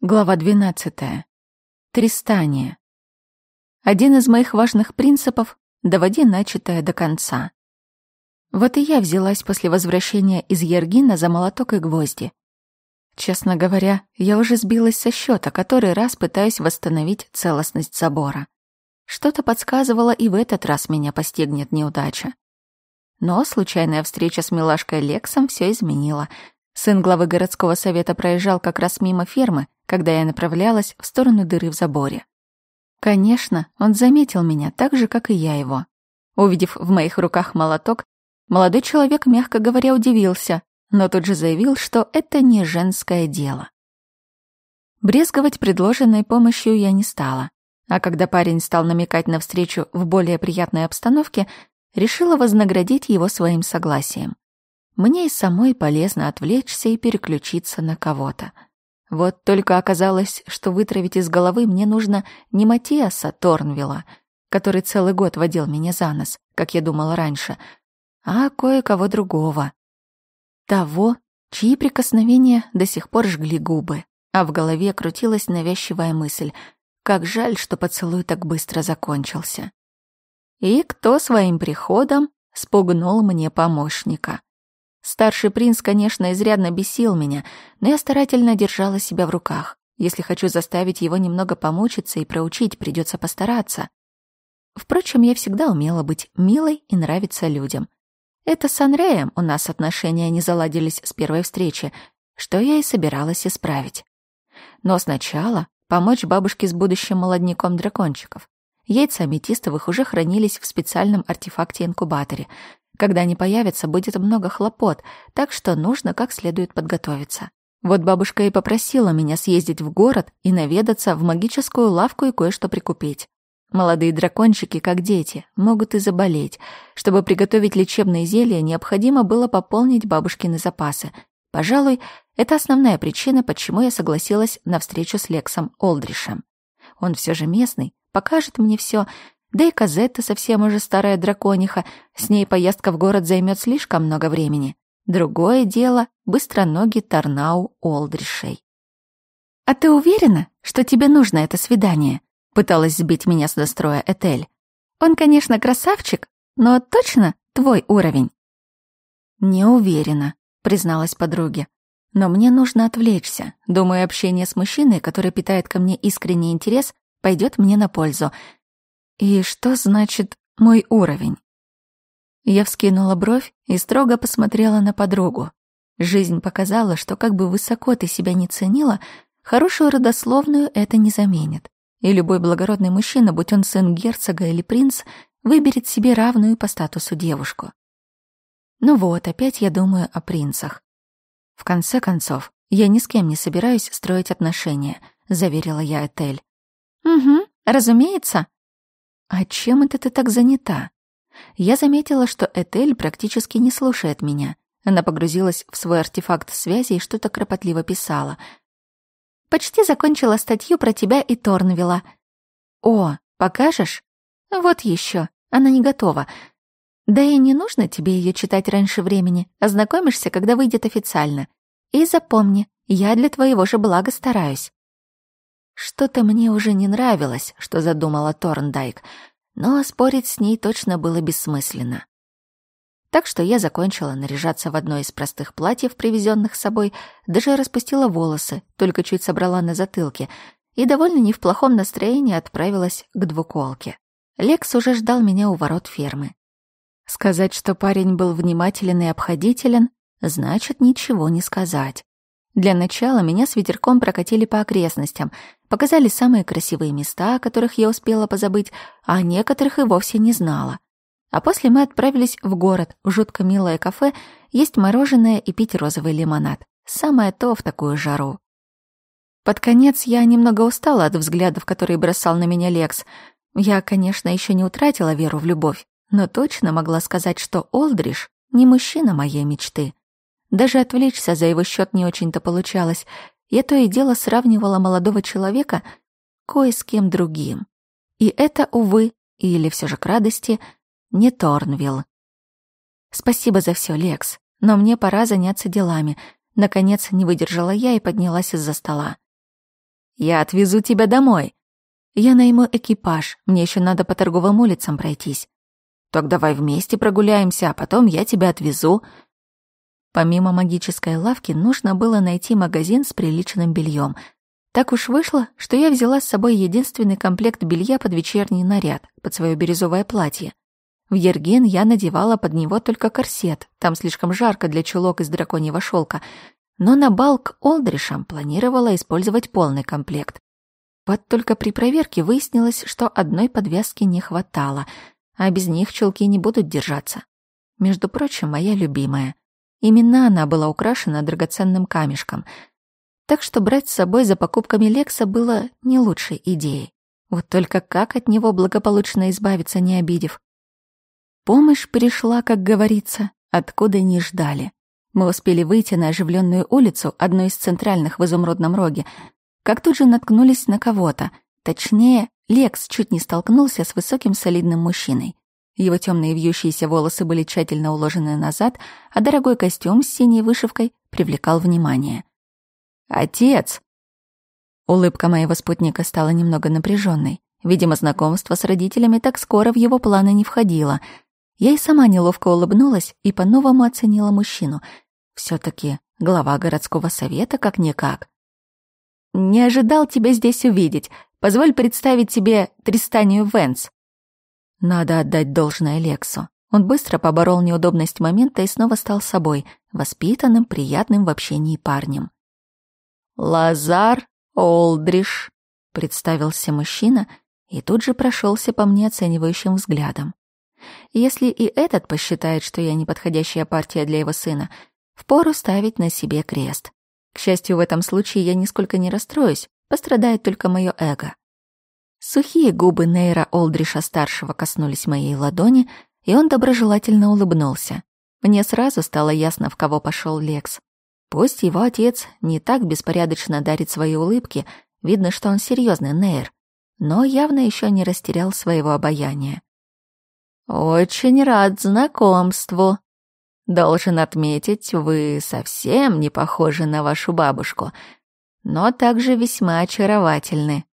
Глава 12. Тристание. Один из моих важных принципов — доводи начатое до конца. Вот и я взялась после возвращения из Ергина за молоток и гвозди. Честно говоря, я уже сбилась со счета, который раз пытаюсь восстановить целостность забора. Что-то подсказывало, и в этот раз меня постигнет неудача. Но случайная встреча с милашкой Лексом все изменила — Сын главы городского совета проезжал как раз мимо фермы, когда я направлялась в сторону дыры в заборе. Конечно, он заметил меня так же, как и я его. Увидев в моих руках молоток, молодой человек, мягко говоря, удивился, но тут же заявил, что это не женское дело. Брезговать предложенной помощью я не стала, а когда парень стал намекать на встречу в более приятной обстановке, решила вознаградить его своим согласием. Мне и самой полезно отвлечься и переключиться на кого-то. Вот только оказалось, что вытравить из головы мне нужно не Матиаса Торнвилла, который целый год водил меня за нос, как я думала раньше, а кое-кого другого. Того, чьи прикосновения до сих пор жгли губы, а в голове крутилась навязчивая мысль «Как жаль, что поцелуй так быстро закончился». И кто своим приходом спугнул мне помощника? Старший принц, конечно, изрядно бесил меня, но я старательно держала себя в руках. Если хочу заставить его немного помучиться и проучить, придется постараться. Впрочем, я всегда умела быть милой и нравиться людям. Это с Анреем у нас отношения не заладились с первой встречи, что я и собиралась исправить. Но сначала помочь бабушке с будущим молодняком дракончиков. Яйца аметистовых уже хранились в специальном артефакте-инкубаторе, когда они появятся, будет много хлопот, так что нужно как следует подготовиться. Вот бабушка и попросила меня съездить в город и наведаться в магическую лавку и кое-что прикупить. Молодые дракончики, как дети, могут и заболеть. Чтобы приготовить лечебные зелья, необходимо было пополнить бабушкины запасы. Пожалуй, это основная причина, почему я согласилась на встречу с Лексом Олдришем. Он все же местный, покажет мне все, да и Казетта совсем уже старая дракониха, с ней поездка в город займет слишком много времени. Другое дело — быстроногий Тарнау Олдришей. «А ты уверена, что тебе нужно это свидание?» — пыталась сбить меня с достроя Этель. «Он, конечно, красавчик, но точно твой уровень?» «Не уверена», — призналась подруге. «Но мне нужно отвлечься. Думаю, общение с мужчиной, который питает ко мне искренний интерес, пойдет мне на пользу. И что значит «мой уровень»? Я вскинула бровь и строго посмотрела на подругу. Жизнь показала, что как бы высоко ты себя не ценила, хорошую родословную это не заменит. И любой благородный мужчина, будь он сын герцога или принц, выберет себе равную по статусу девушку. Ну вот, опять я думаю о принцах. В конце концов, я ни с кем не собираюсь строить отношения, заверила я Этель. Угу, разумеется, «А чем это ты так занята?» Я заметила, что Этель практически не слушает меня. Она погрузилась в свой артефакт связи и что-то кропотливо писала. «Почти закончила статью про тебя и Торнвилла». «О, покажешь?» «Вот еще. Она не готова. Да и не нужно тебе ее читать раньше времени. Ознакомишься, когда выйдет официально. И запомни, я для твоего же блага стараюсь». Что-то мне уже не нравилось, что задумала Торндайк, но спорить с ней точно было бессмысленно. Так что я закончила наряжаться в одно из простых платьев, привезенных с собой, даже распустила волосы, только чуть собрала на затылке, и довольно не в плохом настроении отправилась к двуколке. Лекс уже ждал меня у ворот фермы. Сказать, что парень был внимателен и обходителен, значит ничего не сказать. Для начала меня с ветерком прокатили по окрестностям, показали самые красивые места, о которых я успела позабыть, а о некоторых и вовсе не знала. А после мы отправились в город, в жутко милое кафе, есть мороженое и пить розовый лимонад. Самое то в такую жару. Под конец я немного устала от взглядов, которые бросал на меня Лекс. Я, конечно, еще не утратила веру в любовь, но точно могла сказать, что Олдриш не мужчина моей мечты. Даже отвлечься за его счет не очень-то получалось. Я то и дело сравнивала молодого человека кое с кем другим. И это, увы, или все же к радости, не Торнвилл. «Спасибо за все, Лекс, но мне пора заняться делами». Наконец не выдержала я и поднялась из-за стола. «Я отвезу тебя домой. Я найму экипаж, мне еще надо по торговым улицам пройтись. Так давай вместе прогуляемся, а потом я тебя отвезу», Помимо магической лавки нужно было найти магазин с приличным бельем. Так уж вышло, что я взяла с собой единственный комплект белья под вечерний наряд, под свое бирюзовое платье. В Ерген я надевала под него только корсет, там слишком жарко для чулок из драконьего шелка, но на балк Олдришам планировала использовать полный комплект. Вот только при проверке выяснилось, что одной подвязки не хватало, а без них чулки не будут держаться. Между прочим, моя любимая — Именно она была украшена драгоценным камешком. Так что брать с собой за покупками Лекса было не лучшей идеей. Вот только как от него благополучно избавиться, не обидев? Помощь пришла, как говорится, откуда не ждали. Мы успели выйти на оживленную улицу, одну из центральных в Изумрудном Роге, как тут же наткнулись на кого-то. Точнее, Лекс чуть не столкнулся с высоким солидным мужчиной. Его темные вьющиеся волосы были тщательно уложены назад, а дорогой костюм с синей вышивкой привлекал внимание. «Отец!» Улыбка моего спутника стала немного напряженной. Видимо, знакомство с родителями так скоро в его планы не входило. Я и сама неловко улыбнулась и по-новому оценила мужчину. все таки глава городского совета как-никак. «Не ожидал тебя здесь увидеть. Позволь представить тебе Тристанию Венс». Надо отдать должное Лексу. Он быстро поборол неудобность момента и снова стал собой, воспитанным, приятным в общении парнем. «Лазар Олдриш», — представился мужчина и тут же прошелся по мне оценивающим взглядом. Если и этот посчитает, что я неподходящая партия для его сына, впору ставить на себе крест. К счастью, в этом случае я нисколько не расстроюсь, пострадает только мое эго. Сухие губы Нейра Олдриша-старшего коснулись моей ладони, и он доброжелательно улыбнулся. Мне сразу стало ясно, в кого пошел Лекс. Пусть его отец не так беспорядочно дарит свои улыбки, видно, что он серьезный Нейр, но явно еще не растерял своего обаяния. «Очень рад знакомству», Должен отметить, вы совсем не похожи на вашу бабушку, но также весьма очаровательны.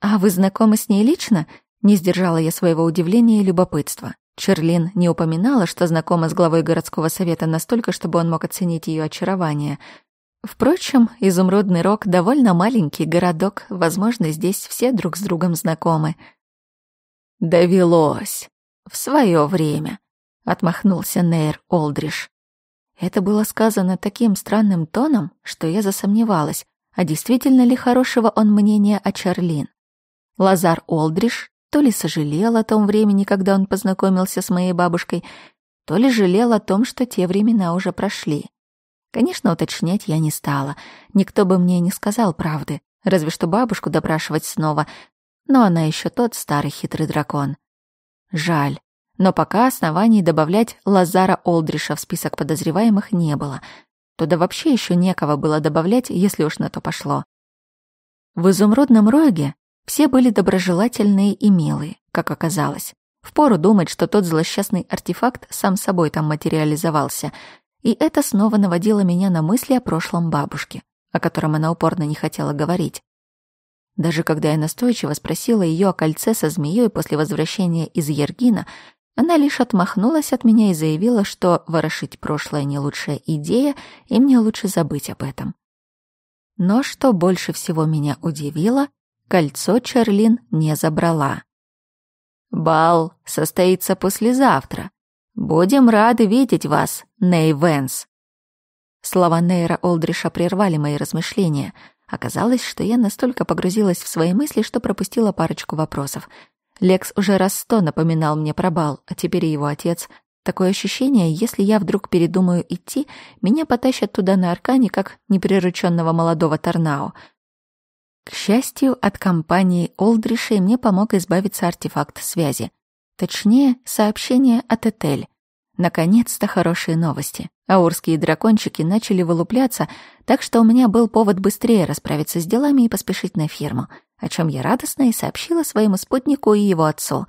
«А вы знакомы с ней лично?» Не сдержала я своего удивления и любопытства. Черлин не упоминала, что знакома с главой городского совета настолько, чтобы он мог оценить ее очарование. Впрочем, Изумрудный Рог — довольно маленький городок, возможно, здесь все друг с другом знакомы. «Довелось! В свое время!» — отмахнулся Нейр Олдриш. Это было сказано таким странным тоном, что я засомневалась, а действительно ли хорошего он мнения о Чарлин. Лазар Олдриш то ли сожалел о том времени, когда он познакомился с моей бабушкой, то ли жалел о том, что те времена уже прошли. Конечно, уточнять я не стала. Никто бы мне не сказал правды, разве что бабушку допрашивать снова. Но она еще тот старый хитрый дракон. Жаль. Но пока оснований добавлять Лазара Олдриша в список подозреваемых не было. Туда вообще еще некого было добавлять, если уж на то пошло. В изумрудном роге все были доброжелательные и милые, как оказалось. Впору думать, что тот злосчастный артефакт сам собой там материализовался. И это снова наводило меня на мысли о прошлом бабушке, о котором она упорно не хотела говорить. Даже когда я настойчиво спросила ее о кольце со змеей после возвращения из Ергина, она лишь отмахнулась от меня и заявила, что ворошить прошлое не лучшая идея, и мне лучше забыть об этом. Но что больше всего меня удивило, кольцо Чарлин не забрала. «Бал состоится послезавтра. Будем рады видеть вас, Ней Вэнс». Слова Нейра Олдриша прервали мои размышления. Оказалось, что я настолько погрузилась в свои мысли, что пропустила парочку вопросов. Лекс уже раз сто напоминал мне про бал, а теперь и его отец. Такое ощущение, если я вдруг передумаю идти, меня потащат туда на аркане, как неприрученного молодого Торнау — к счастью, от компании Олдришей мне помог избавиться артефакт связи. Точнее, сообщение от Этель. Наконец-то хорошие новости. Аурские дракончики начали вылупляться, так что у меня был повод быстрее расправиться с делами и поспешить на ферму, о чем я радостно и сообщила своему спутнику и его отцу.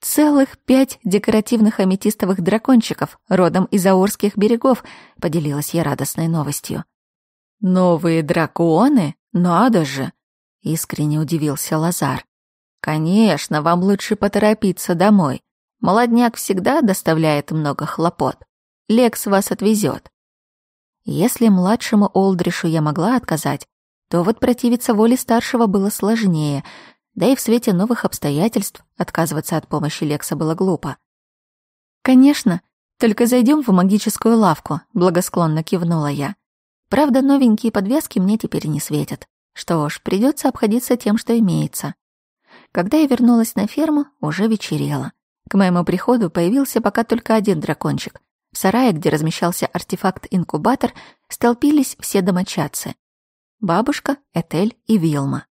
«Целых пять декоративных аметистовых дракончиков, родом из Аурских берегов», — поделилась я радостной новостью. «Новые драконы?» «Надо же!» — искренне удивился Лазар. «Конечно, вам лучше поторопиться домой. Молодняк всегда доставляет много хлопот. Лекс вас отвезет». Если младшему Олдришу я могла отказать, то вот противиться воле старшего было сложнее, да и в свете новых обстоятельств отказываться от помощи Лекса было глупо. «Конечно, только зайдем в магическую лавку», — благосклонно кивнула я. Правда, новенькие подвески мне теперь не светят. Что ж, придется обходиться тем, что имеется. Когда я вернулась на ферму, уже вечерело. К моему приходу появился пока только один дракончик. В сарае, где размещался артефакт-инкубатор, столпились все домочадцы. Бабушка, Этель и Вилма.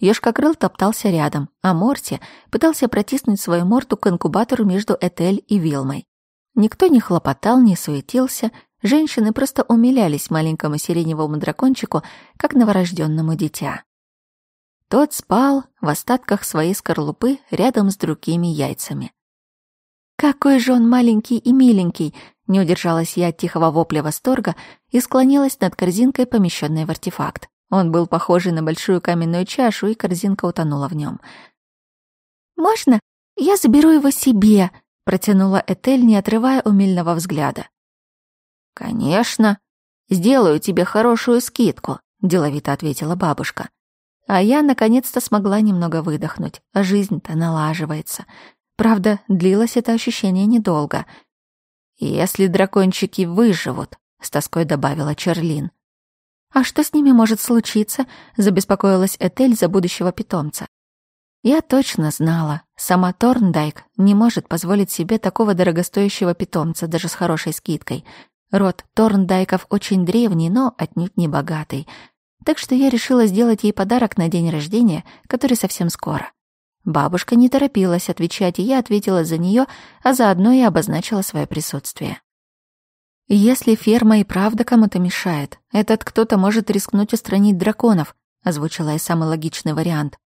Ёшкокрыл топтался рядом, а Морти пытался протиснуть свою морду к инкубатору между Этель и Вилмой. Никто не хлопотал, не суетился, Женщины просто умилялись маленькому сиреневому дракончику, как новорожденному дитя. Тот спал в остатках своей скорлупы рядом с другими яйцами. «Какой же он маленький и миленький!» — не удержалась я от тихого вопля восторга и склонилась над корзинкой, помещенной в артефакт. Он был похожий на большую каменную чашу, и корзинка утонула в нем. «Можно? Я заберу его себе!» — протянула Этель, не отрывая умильного взгляда. «Конечно. Сделаю тебе хорошую скидку», — деловито ответила бабушка. А я наконец-то смогла немного выдохнуть. Жизнь-то налаживается. Правда, длилось это ощущение недолго. «Если дракончики выживут», — с тоской добавила Черлин. «А что с ними может случиться?» — забеспокоилась Этель за будущего питомца. Я точно знала, сама Торндайк не может позволить себе такого дорогостоящего питомца даже с хорошей скидкой — Род Торндайков очень древний, но отнюдь не богатый. Так что я решила сделать ей подарок на день рождения, который совсем скоро. Бабушка не торопилась отвечать, и я ответила за нее, а заодно и обозначила свое присутствие. «Если ферма и правда кому-то мешает, этот кто-то может рискнуть устранить драконов», озвучила я самый логичный вариант.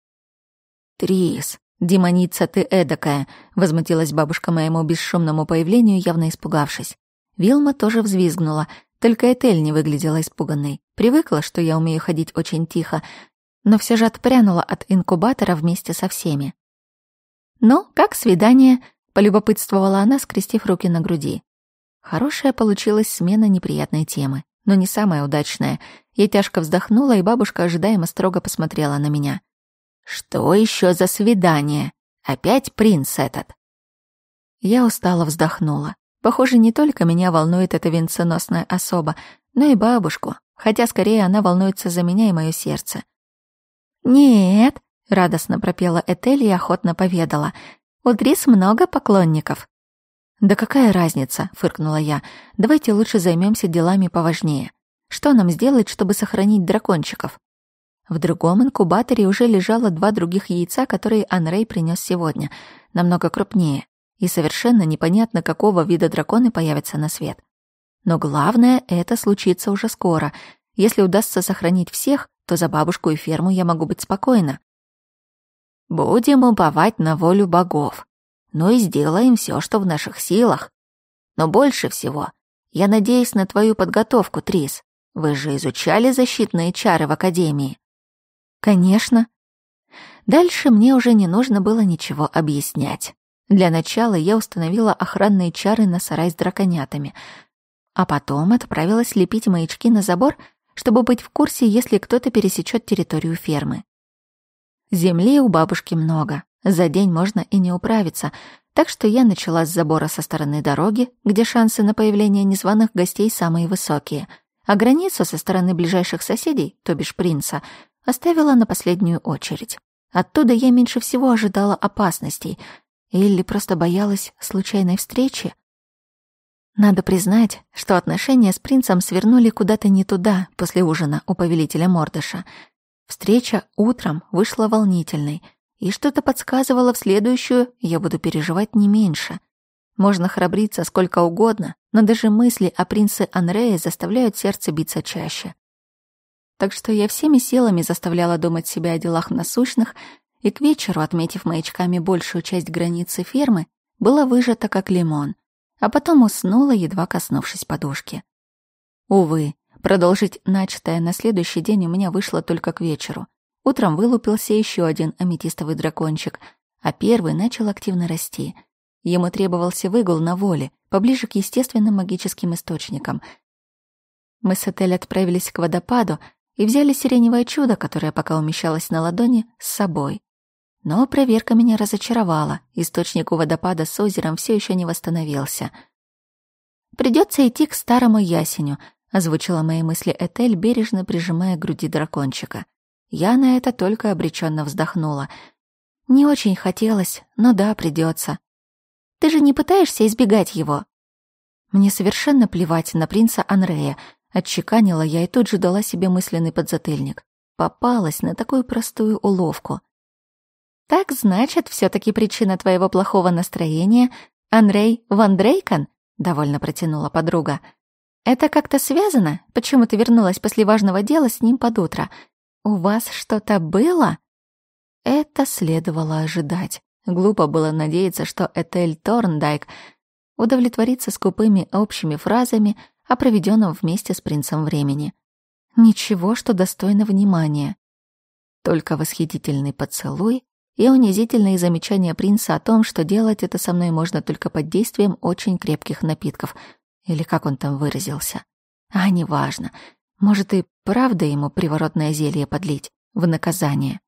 «Трис, демоница ты эдакая», возмутилась бабушка моему бесшумному появлению, явно испугавшись. Вилма тоже взвизгнула, только Этель не выглядела испуганной. Привыкла, что я умею ходить очень тихо, но все же отпрянула от инкубатора вместе со всеми. «Ну, как свидание?» — полюбопытствовала она, скрестив руки на груди. Хорошая получилась смена неприятной темы, но не самая удачная. Я тяжко вздохнула, и бабушка ожидаемо строго посмотрела на меня. «Что еще за свидание? Опять принц этот?» Я устало вздохнула. Похоже, не только меня волнует эта венценосная особа, но и бабушку, хотя скорее она волнуется за меня и мое сердце. «Нет», — радостно пропела Этель и охотно поведала, «у Дрис много поклонников». «Да какая разница?» — фыркнула я. «Давайте лучше займемся делами поважнее. Что нам сделать, чтобы сохранить дракончиков?» В другом инкубаторе уже лежало два других яйца, которые Анрей принес сегодня, намного крупнее и совершенно непонятно, какого вида драконы появятся на свет. Но главное, это случится уже скоро. Если удастся сохранить всех, то за бабушку и ферму я могу быть спокойна. Будем уповать на волю богов. Ну и сделаем все, что в наших силах. Но больше всего я надеюсь на твою подготовку, Трис. Вы же изучали защитные чары в Академии. Конечно. Дальше мне уже не нужно было ничего объяснять. Для начала я установила охранные чары на сарай с драконятами, а потом отправилась лепить маячки на забор, чтобы быть в курсе, если кто-то пересечет территорию фермы. Земли у бабушки много, за день можно и не управиться, так что я начала с забора со стороны дороги, где шансы на появление незваных гостей самые высокие, а границу со стороны ближайших соседей, то бишь принца, оставила на последнюю очередь. Оттуда я меньше всего ожидала опасностей — Элли просто боялась случайной встречи. Надо признать, что отношения с принцем свернули куда-то не туда после ужина у повелителя Мордыша. Встреча утром вышла волнительной, и что-то подсказывало в следующую я буду переживать не меньше. Можно храбриться сколько угодно, но даже мысли о принце Анрее заставляют сердце биться чаще. Так что я всеми силами заставляла думать себя о делах насущных, и к вечеру, отметив маячками большую часть границы фермы, была выжата как лимон, а потом уснула, едва коснувшись подушки. Увы, продолжить начатое на следующий день у меня вышло только к вечеру. Утром вылупился еще один аметистовый дракончик, а первый начал активно расти. Ему требовался выгул на воле, поближе к естественным магическим источникам. Мы с отеля отправились к водопаду и взяли сиреневое чудо, которое пока умещалось на ладони, с собой. Но проверка меня разочаровала. Источник у водопада с озером все еще не восстановился. «Придется идти к старому ясеню», — озвучила мои мысли Этель, бережно прижимая к груди дракончика. Я на это только обреченно вздохнула. «Не очень хотелось, но да, придется. Ты же не пытаешься избегать его?» «Мне совершенно плевать на принца Анрея», — отчеканила я и тут же дала себе мысленный подзатыльник. Попалась на такую простую уловку — так значит, все-таки причина твоего плохого настроения — Андрей Ван Дрейкон? Довольно протянула подруга. Это как-то связано? Почему ты вернулась после важного дела с ним под утро? У вас что-то было? Это следовало ожидать. Глупо было надеяться, что Этель Торндайк удовлетворится скупыми общими фразами о проведенном вместе с принцем времени. Ничего, что достойно внимания. Только восхитительный поцелуй и унизительные замечания принца о том, что делать это со мной можно только под действием очень крепких напитков, или как он там выразился. А неважно, может и правда ему приворотное зелье подлить в наказание.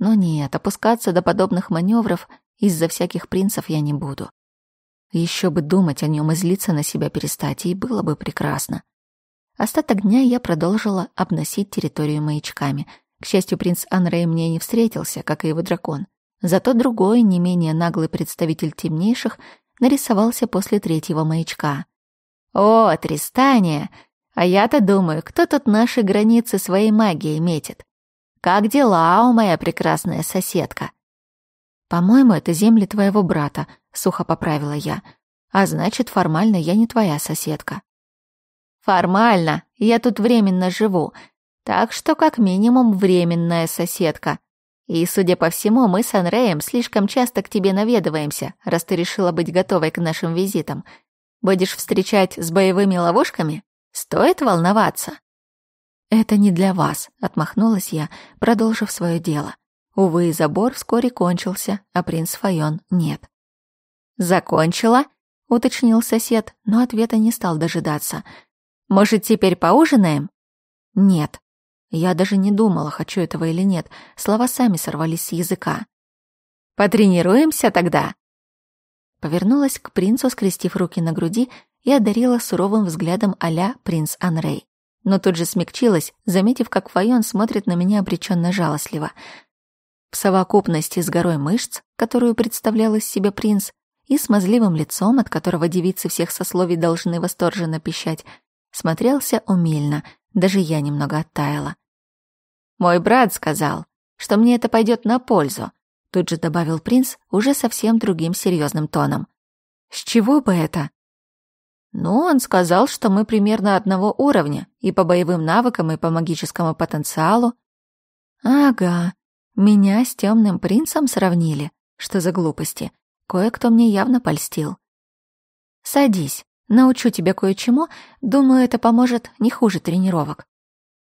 Но нет, опускаться до подобных маневров из-за всяких принцев я не буду. Еще бы думать о нем и злиться на себя перестать, и было бы прекрасно. Остаток дня я продолжила обносить территорию маячками — к счастью, принц Анрей мне не встретился, как и его дракон. Зато другой, не менее наглый представитель темнейших, нарисовался после третьего маячка. «О, Тристания! А я-то думаю, кто тут наши границы своей магией метит? Как дела, у моя прекрасная соседка?» «По-моему, это земли твоего брата», — сухо поправила я. «А значит, формально я не твоя соседка». «Формально. Я тут временно живу. Так что как минимум временная соседка. И, судя по всему, мы с Анреем слишком часто к тебе наведываемся, раз ты решила быть готовой к нашим визитам. Будешь встречать с боевыми ловушками? Стоит волноваться. «Это не для вас», — отмахнулась я, продолжив свое дело. Увы, забор вскоре кончился, а принц Файон нет. «Закончила?» — уточнил сосед, но ответа не стал дожидаться. «Может, теперь поужинаем?» «Нет», я даже не думала, хочу этого или нет. Слова сами сорвались с языка. «Потренируемся тогда!» Повернулась к принцу, скрестив руки на груди, и одарила суровым взглядом а принц Анрей. Но тут же смягчилась, заметив, как Файон смотрит на меня обреченно жалостливо. В совокупности с горой мышц, которую представлял из себя принц, и смазливым лицом, от которого девицы всех сословий должны восторженно пищать, смотрелся умильно, даже я немного оттаяла. «Мой брат сказал, что мне это пойдет на пользу», тут же добавил принц уже совсем другим серьезным тоном. «С чего бы это?» «Ну, он сказал, что мы примерно одного уровня, и по боевым навыкам, и по магическому потенциалу». «Ага, меня с темным принцем сравнили. Что за глупости? Кое-кто мне явно польстил». «Садись, научу тебя кое-чему, думаю, это поможет не хуже тренировок».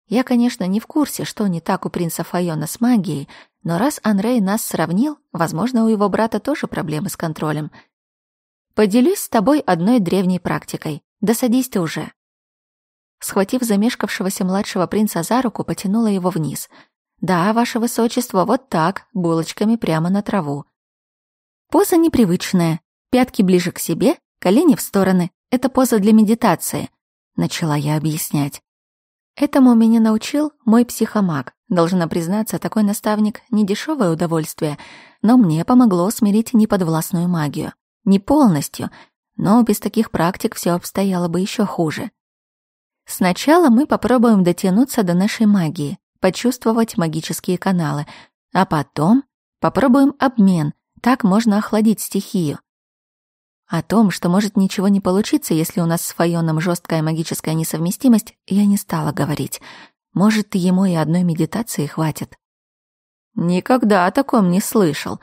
Я, конечно, не в курсе, что не так у принца Файона с магией, но раз Анрей нас сравнил, возможно, у его брата тоже проблемы с контролем. Поделюсь с тобой одной древней практикой. Досадись ты уже. Схватив замешкавшегося младшего принца за руку, потянула его вниз. «Да, ваше высочество, вот так, булочками прямо на траву». Поза непривычная. Пятки ближе к себе, колени в стороны. Это поза для медитации. Начала я объяснять. Этому меня научил мой психомаг. Должна признаться, такой наставник — не дешевое удовольствие, но мне помогло смирить неподвластную магию. Не полностью, но без таких практик все обстояло бы еще хуже. Сначала мы попробуем дотянуться до нашей магии, почувствовать магические каналы, а потом попробуем обмен, так можно охладить стихию. О том, что может ничего не получиться, если у нас с Файоном жесткая магическая несовместимость, я не стала говорить. Может, ему и одной медитации хватит. «Никогда о таком не слышал»,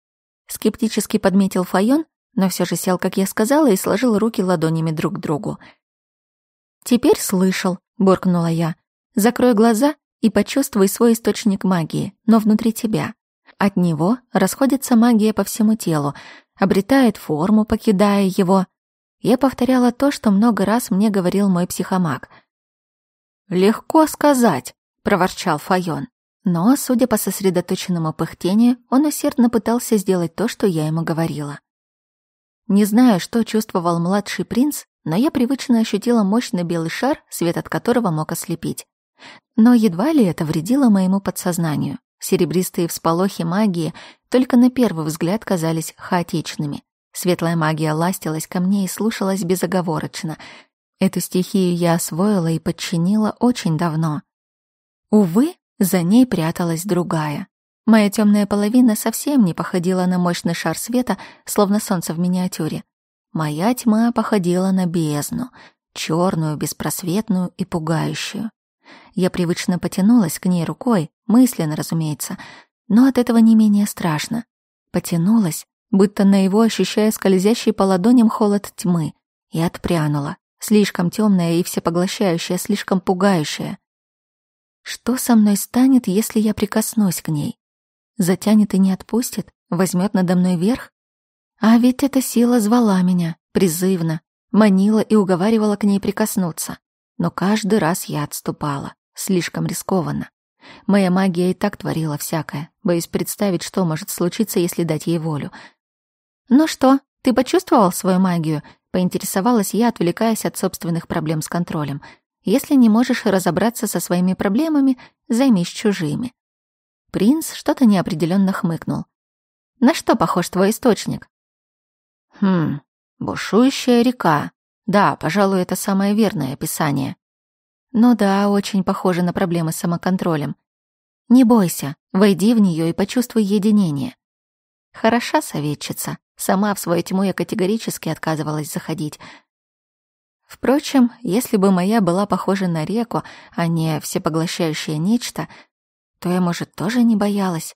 — скептически подметил Файон, но все же сел, как я сказала, и сложил руки ладонями друг к другу. «Теперь слышал», — буркнула я. «Закрой глаза и почувствуй свой источник магии, но внутри тебя. От него расходится магия по всему телу, обретает форму, покидая его. Я повторяла то, что много раз мне говорил мой психомаг. «Легко сказать», — проворчал Файон. Но, судя по сосредоточенному пыхтению, он усердно пытался сделать то, что я ему говорила. Не знаю, что чувствовал младший принц, но я привычно ощутила мощный белый шар, свет от которого мог ослепить. Но едва ли это вредило моему подсознанию. Серебристые всполохи магии только на первый взгляд казались хаотичными. Светлая магия ластилась ко мне и слушалась безоговорочно. Эту стихию я освоила и подчинила очень давно. Увы, за ней пряталась другая. Моя темная половина совсем не походила на мощный шар света, словно солнце в миниатюре. Моя тьма походила на бездну, черную, беспросветную и пугающую. Я привычно потянулась к ней рукой, мысленно, разумеется, но от этого не менее страшно. Потянулась, будто на его ощущая скользящий по ладоням холод тьмы, и отпрянула, слишком темная и всепоглощающая, слишком пугающая. Что со мной станет, если я прикоснусь к ней? Затянет и не отпустит? Возьмет надо мной верх? А ведь эта сила звала меня, призывно, манила и уговаривала к ней прикоснуться но каждый раз я отступала. Слишком рискованно. Моя магия и так творила всякое. Боюсь представить, что может случиться, если дать ей волю. «Ну что, ты почувствовал свою магию?» — поинтересовалась я, отвлекаясь от собственных проблем с контролем. «Если не можешь разобраться со своими проблемами, займись чужими». Принц что-то неопределенно хмыкнул. «На что похож твой источник?» «Хм, бушующая река», да, пожалуй, это самое верное описание. Ну да, очень похоже на проблемы с самоконтролем. Не бойся, войди в нее и почувствуй единение. Хороша советчица. Сама в свою тьму я категорически отказывалась заходить. Впрочем, если бы моя была похожа на реку, а не всепоглощающее нечто, то я, может, тоже не боялась.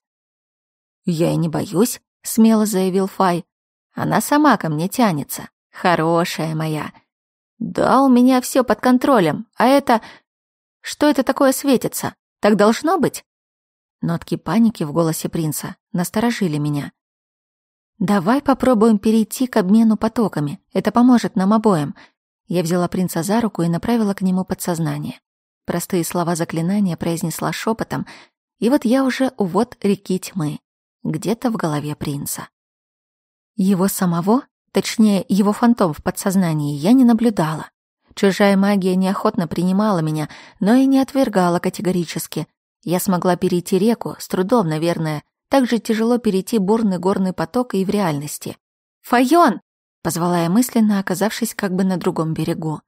«Я и не боюсь», — смело заявил Фай. «Она сама ко мне тянется». Хорошая моя. Да, у меня все под контролем. А это... Что это такое светится? Так должно быть? Нотки паники в голосе принца насторожили меня. «Давай попробуем перейти к обмену потоками. Это поможет нам обоим». Я взяла принца за руку и направила к нему подсознание. Простые слова заклинания произнесла шепотом, и вот я уже у вот реки тьмы, где-то в голове принца. Его самого Точнее, его фантом в подсознании я не наблюдала. Чужая магия неохотно принимала меня, но и не отвергала категорически. Я смогла перейти реку, с трудом, наверное. Так же тяжело перейти бурный горный поток и в реальности. «Файон!» — позвала я мысленно, оказавшись как бы на другом берегу.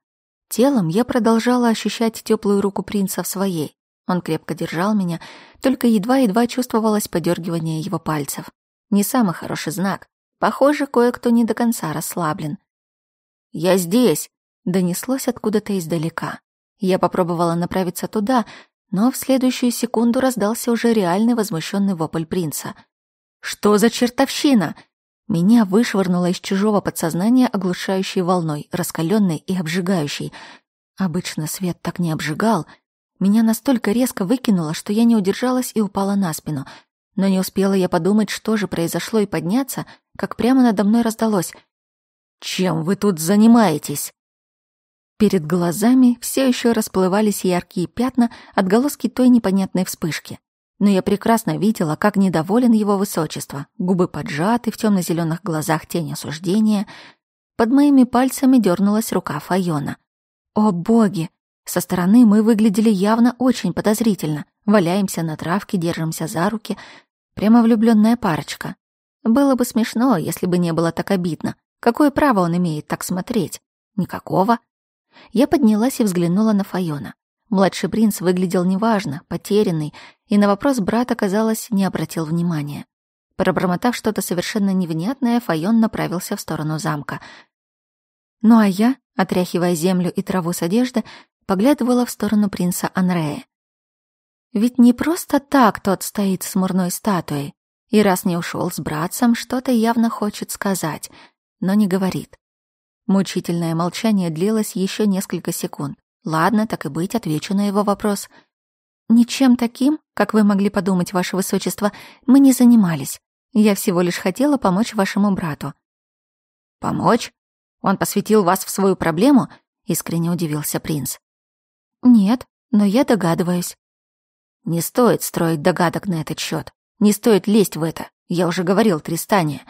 Телом я продолжала ощущать теплую руку принца в своей. Он крепко держал меня, только едва-едва чувствовалось подергивание его пальцев. Не самый хороший знак. Похоже, кое-кто не до конца расслаблен. «Я здесь!» — донеслось откуда-то издалека. Я попробовала направиться туда, но в следующую секунду раздался уже реальный возмущенный вопль принца. «Что за чертовщина?» Меня вышвырнуло из чужого подсознания оглушающей волной, раскаленной и обжигающей. Обычно свет так не обжигал. Меня настолько резко выкинуло, что я не удержалась и упала на спину — но не успела я подумать, что же произошло, и подняться, как прямо надо мной раздалось. «Чем вы тут занимаетесь?» Перед глазами все еще расплывались яркие пятна, отголоски той непонятной вспышки. Но я прекрасно видела, как недоволен его высочество, губы поджаты, в темно зеленых глазах тень осуждения. Под моими пальцами дернулась рука Файона. «О боги!» Со стороны мы выглядели явно очень подозрительно. Валяемся на травке, держимся за руки — Прямо влюбленная парочка. Было бы смешно, если бы не было так обидно. Какое право он имеет так смотреть? Никакого. Я поднялась и взглянула на Файона. Младший принц выглядел неважно, потерянный, и на вопрос брата, казалось, не обратил внимания. Пробормотав что-то совершенно невнятное, Файон направился в сторону замка. Ну а я, отряхивая землю и траву с одежды, поглядывала в сторону принца Анрея. Ведь не просто так тот стоит с мурной статуей, и раз не ушел с братцем, что-то явно хочет сказать, но не говорит. Мучительное молчание длилось еще несколько секунд. Ладно, так и быть, отвечу на его вопрос. «Ничем таким, как вы могли подумать, ваше высочество, мы не занимались. Я всего лишь хотела помочь вашему брату». «Помочь? Он посвятил вас в свою проблему?» — искренне удивился принц. «Нет, но я догадываюсь. Не стоит строить догадок на этот счет. Не стоит лезть в это. Я уже говорил Тристане.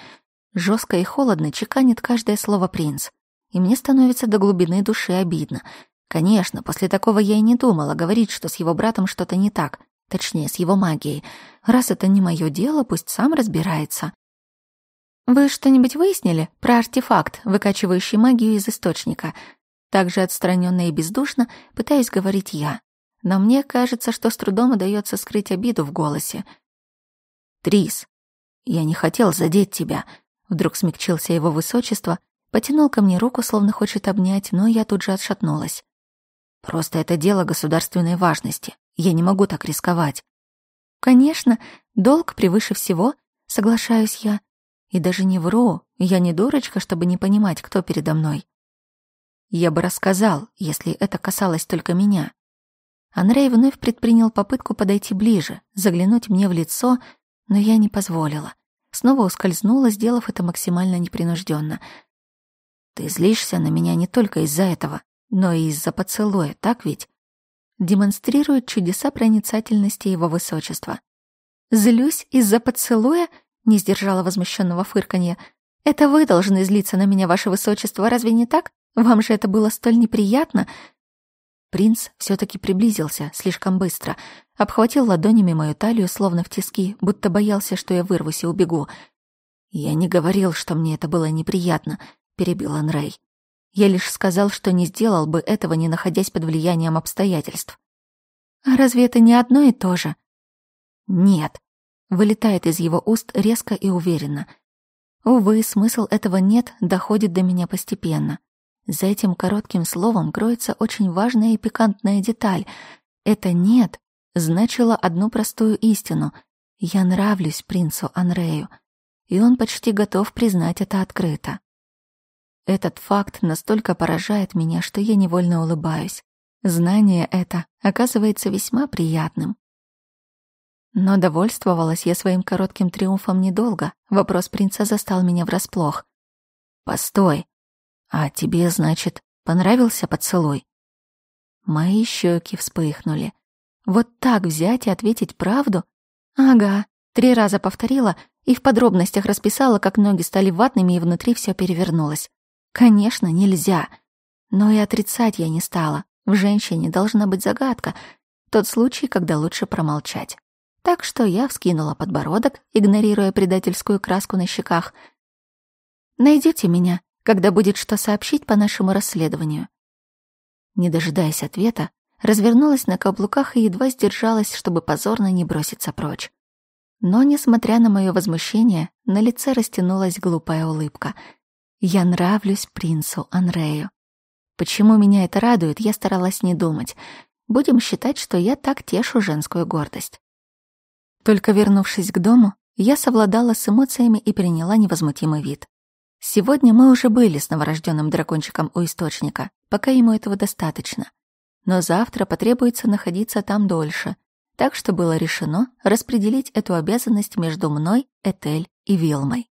Жестко и холодно чеканит каждое слово принц. И мне становится до глубины души обидно. Конечно, после такого я и не думала говорить, что с его братом что-то не так. Точнее, с его магией. Раз это не мое дело, пусть сам разбирается. «Вы что-нибудь выяснили про артефакт, выкачивающий магию из источника?» Также отстраненно и бездушно пытаюсь говорить я. Но мне кажется, что с трудом удается скрыть обиду в голосе. «Трис, я не хотел задеть тебя», — вдруг смягчился его высочество, потянул ко мне руку, словно хочет обнять, но я тут же отшатнулась. «Просто это дело государственной важности. Я не могу так рисковать». «Конечно, долг превыше всего», — соглашаюсь я. И даже не вру, я не дурочка, чтобы не понимать, кто передо мной. Я бы рассказал, если это касалось только меня. Андрей вновь предпринял попытку подойти ближе, заглянуть мне в лицо, но я не позволила. Снова ускользнула, сделав это максимально непринужденно. «Ты злишься на меня не только из-за этого, но и из-за поцелуя, так ведь?» Демонстрирует чудеса проницательности его высочества. «Злюсь из-за поцелуя?» — не сдержала возмущенного фырканья. «Это вы должны злиться на меня, ваше высочество, разве не так? Вам же это было столь неприятно!» Принц все-таки приблизился слишком быстро, обхватил ладонями мою талию, словно в тиски, будто боялся, что я вырвусь и убегу. «Я не говорил, что мне это было неприятно», — перебил Анрей. «Я лишь сказал, что не сделал бы этого, не находясь под влиянием обстоятельств». «А разве это не одно и то же?» «Нет», — вылетает из его уст резко и уверенно. Увы, смысл этого «нет» доходит до меня постепенно. За этим коротким словом кроется очень важная и пикантная деталь. Это «нет» значило одну простую истину. Я нравлюсь принцу Анрею. И он почти готов признать это открыто. Этот факт настолько поражает меня, что я невольно улыбаюсь. Знание это оказывается весьма приятным. Но довольствовалась я своим коротким триумфом недолго. Вопрос принца застал меня врасплох. «Постой!» «А тебе, значит, понравился поцелуй?» Мои щеки вспыхнули. Вот так взять и ответить правду? Ага, три раза повторила и в подробностях расписала, как ноги стали ватными и внутри все перевернулось. Конечно, нельзя. Но и отрицать я не стала. В женщине должна быть загадка. Тот случай, когда лучше промолчать. Так что я вскинула подбородок, игнорируя предательскую краску на щеках. «Найдете меня?» когда будет что сообщить по нашему расследованию». Не дожидаясь ответа, развернулась на каблуках и едва сдержалась, чтобы позорно не броситься прочь. Но, несмотря на мое возмущение, на лице растянулась глупая улыбка. «Я нравлюсь принцу Анрею». Почему меня это радует, я старалась не думать. Будем считать, что я так тешу женскую гордость. Только вернувшись к дому, я совладала с эмоциями и приняла невозмутимый вид. Сегодня мы уже были с новорожденным дракончиком у источника, пока ему этого достаточно. Но завтра потребуется находиться там дольше, так что было решено распределить эту обязанность между мной, Этель и Вилмой.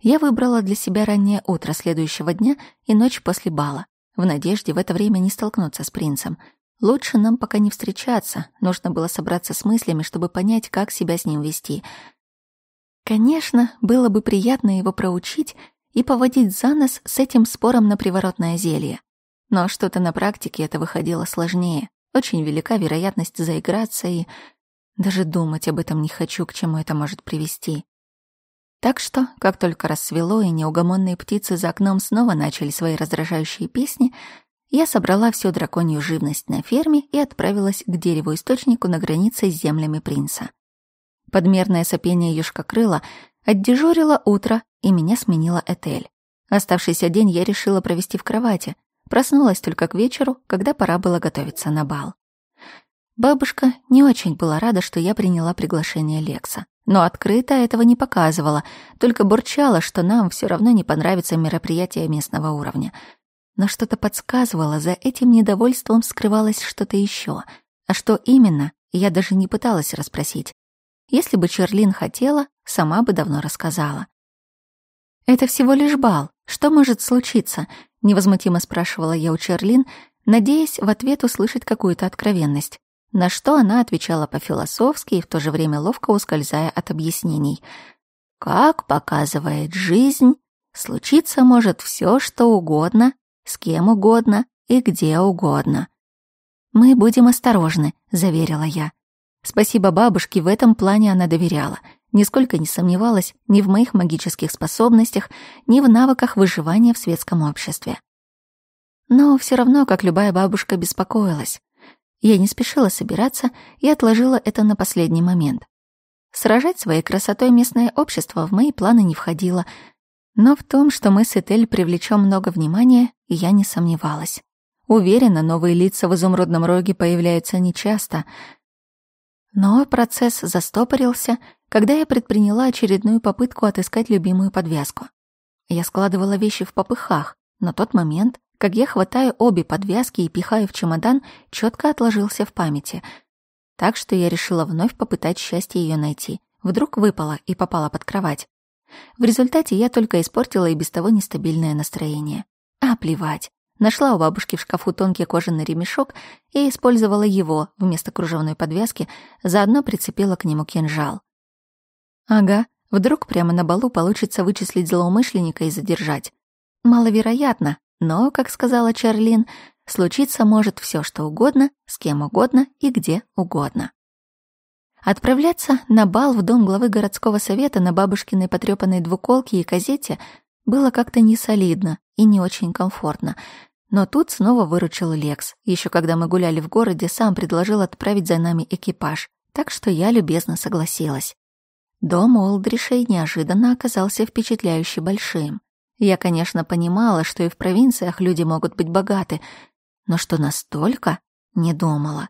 Я выбрала для себя раннее утро следующего дня и ночь после бала, в надежде в это время не столкнуться с принцем. Лучше нам пока не встречаться, нужно было собраться с мыслями, чтобы понять, как себя с ним вести. Конечно, было бы приятно его проучить, и поводить за нос с этим спором на приворотное зелье. Но что-то на практике это выходило сложнее. Очень велика вероятность заиграться и... Даже думать об этом не хочу, к чему это может привести. Так что, как только рассвело и неугомонные птицы за окном снова начали свои раздражающие песни, я собрала всю драконью живность на ферме и отправилась к дереву-источнику на границе с землями принца. Подмерное сопение юшка крыла отдежурило утро и меня сменила Этель. Оставшийся день я решила провести в кровати. Проснулась только к вечеру, когда пора было готовиться на бал. Бабушка не очень была рада, что я приняла приглашение Лекса. Но открыто этого не показывала, только бурчала, что нам все равно не понравится мероприятие местного уровня. Но что-то подсказывало, за этим недовольством скрывалось что-то еще. А что именно, я даже не пыталась расспросить. Если бы Черлин хотела, сама бы давно рассказала. «Это всего лишь бал. Что может случиться?» — невозмутимо спрашивала я у Черлин, надеясь в ответ услышать какую-то откровенность. На что она отвечала по-философски и в то же время ловко ускользая от объяснений. «Как показывает жизнь, случиться может все, что угодно, с кем угодно и где угодно». «Мы будем осторожны», — заверила я. Спасибо бабушке, в этом плане она доверяла — нисколько не сомневалась ни в моих магических способностях, ни в навыках выживания в светском обществе. Но все равно, как любая бабушка, беспокоилась. Я не спешила собираться и отложила это на последний момент. Сражать своей красотой местное общество в мои планы не входило, но в том, что мы с Этель привлечем много внимания, я не сомневалась. Уверена, новые лица в изумрудном роге появляются нечасто. Но процесс застопорился — когда я предприняла очередную попытку отыскать любимую подвязку. Я складывала вещи в попыхах, но тот момент, как я хватаю обе подвязки и пихаю в чемодан, четко отложился в памяти. Так что я решила вновь попытать счастье ее найти. Вдруг выпала и попала под кровать. В результате я только испортила и без того нестабильное настроение. А плевать. Нашла у бабушки в шкафу тонкий кожаный ремешок и использовала его вместо кружевной подвязки, заодно прицепила к нему кинжал. Ага, вдруг прямо на балу получится вычислить злоумышленника и задержать. Маловероятно, но, как сказала Чарлин, случиться может все, что угодно, с кем угодно и где угодно. Отправляться на бал в дом главы городского совета на бабушкиной потрепанной двуколке и казете было как-то не солидно и не очень комфортно. Но тут снова выручил Лекс. Еще когда мы гуляли в городе, сам предложил отправить за нами экипаж. Так что я любезно согласилась. Дом Олдришей неожиданно оказался впечатляюще большим. Я, конечно, понимала, что и в провинциях люди могут быть богаты, но что настолько, не думала.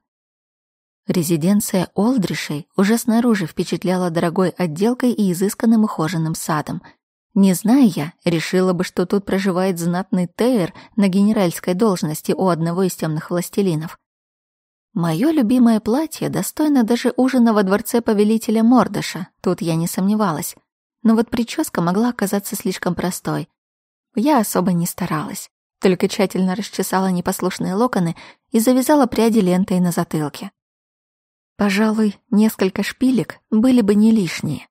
Резиденция Олдришей уже снаружи впечатляла дорогой отделкой и изысканным ухоженным садом. Не зная я, решила бы, что тут проживает знатный Тейр на генеральской должности у одного из темных властелинов. Мое любимое платье достойно даже ужина во дворце повелителя Мордыша, тут я не сомневалась. Но вот прическа могла оказаться слишком простой. Я особо не старалась, только тщательно расчесала непослушные локоны и завязала пряди лентой на затылке. Пожалуй, несколько шпилек были бы не лишние.